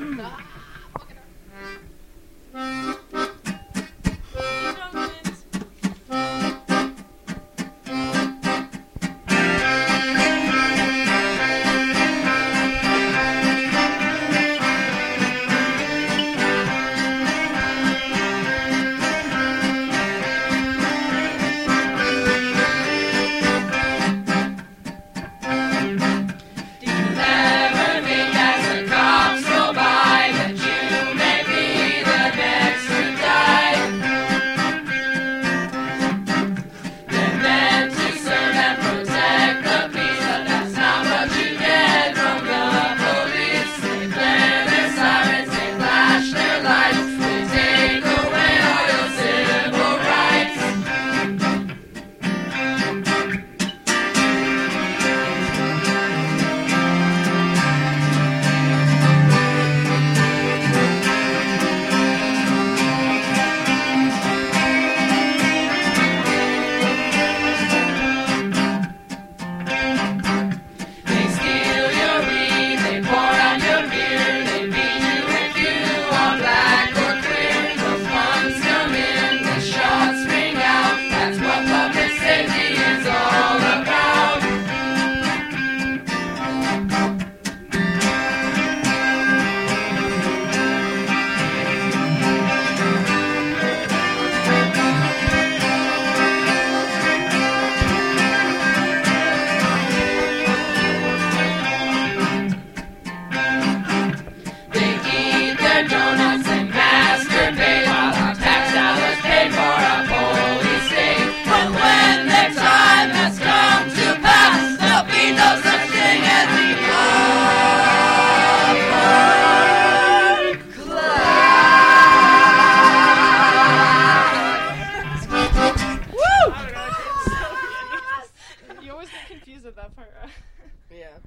Ah! Yeah.